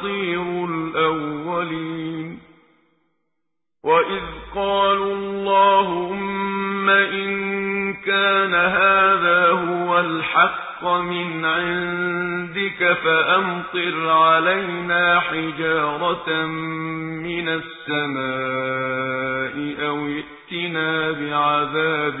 أساطير الأولين. وإذ قالوا اللهم إن كان هذا هو الحق من عندك فأمطر علينا حجارة من السماء أو ائتنا بعذاب